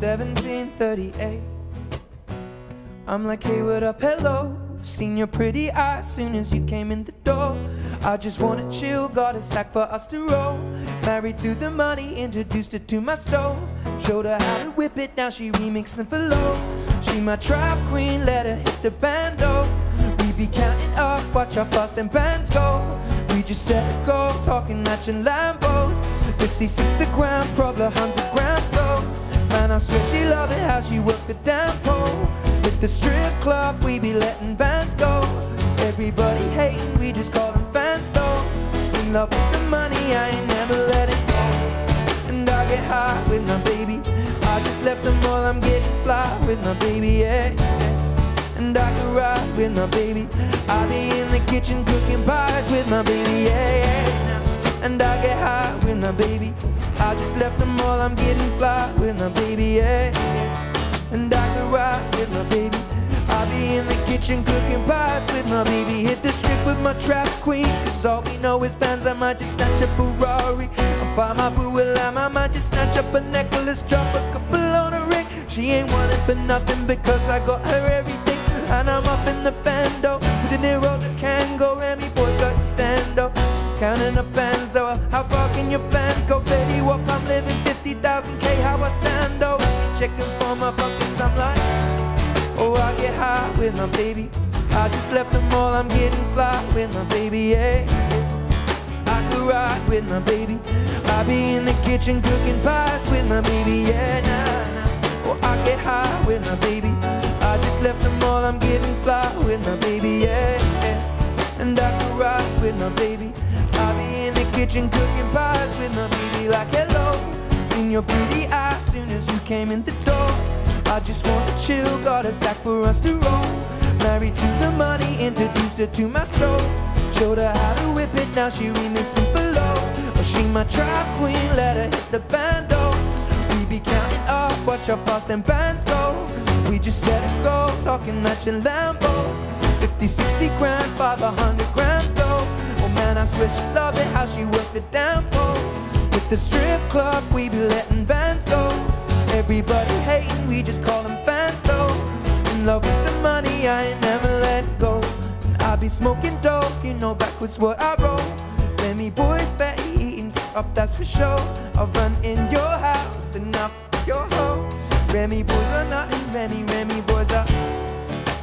1738. I'm like, hey, what up, hello. Seen your pretty eyes soon as you came in the door. I just wanna chill, got a sack for us to roll. Married to the money, introduced her to my stove. Showed her how to whip it, now she remixing for low. She my trap queen, let her hit the bando. We be counting up, watch how fast them bands go. We just set a goal, talking matching Lambos. 50, 60 gram, probably 100 grams Man, I swear she love it, how she work the damn pole. With the strip club, we be letting bands go. Everybody hating, we just call them fans though. In love with the money, I ain't never let it go. And I get high with my baby. I just left them all, I'm getting fly with my baby, yeah. And I can ride with my baby. I be in the kitchen cooking pies with my baby, yeah. And I get high with my baby. I just left the mall, I'm getting fly with my baby, yeah. And I could ride with my baby. I'll be in the kitchen cooking pies with my baby. Hit the strip with my trap queen. Cause all we know is bands. I might just snatch a Ferrari. I'll buy my boo a lamb. I might just snatch up a necklace, drop a couple on a ring. She ain't wanting for nothing because I got her everything. And I'm up in the bando with the Nero the Kango. Remy Boyz got to stand up. Counting up though. How far can your plans go? Fetty Wap, I'm living 50,000k. How I stand oh. Checking for my pockets, I'm like. Oh, I get high with my baby. I just left the mall, I'm getting fly with my baby, yeah. I could ride with my baby. I be in the kitchen cooking pies with my baby, yeah, nah, nah. Oh, I get high with my baby. I just left the mall, I'm getting fly with my baby, yeah. And I could ride with my baby. Kitchen cooking pies with my baby, like hello. Seen your pretty eyes soon as you came in the door. I just wanna chill, got a sack for us to roll. Married to the money, introduced her to my soul. Showed her how to whip it, now she remixing below. Oh, she my trap queen, let her hit the bando. We be counting up, watch how fast them bands go. We just set a goal, talking matching Lambos. 50, 60 grand, 500 grams though. Love it, how she work the pole. With the strip club, we be letting bands go. Everybody hating, we just call them fans though. In love with the money, I ain't never let go. And I be smoking dope, you know backwards what I roll. Let me boys Fetty eating up, that's for sure. I'll run in your house, then up your hoe. Remy Boyz are nothing, Remy, Remy Boyz are.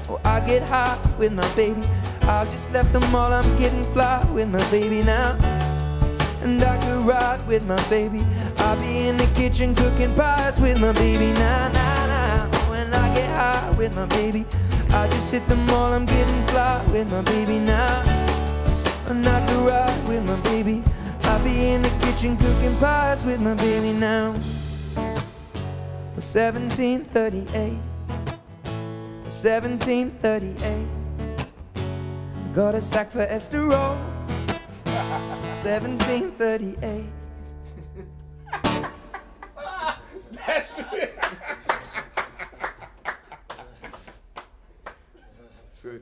Oh, I get high with my baby. I just left them all, I'm getting fly with my baby now and I could ride with my baby. I'll be in the kitchen cooking pies with my baby. Nah, nah, nah. When I get high with my baby, I just hit the mall. I'm getting fly with my baby now. And I could ride with my baby. I'll be in the kitchen cooking pies with my baby now. 1738. 1738. Got a sack for Esterol. 1738. Sweet.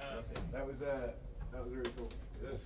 Um, that was uh, that was really cool. Yes.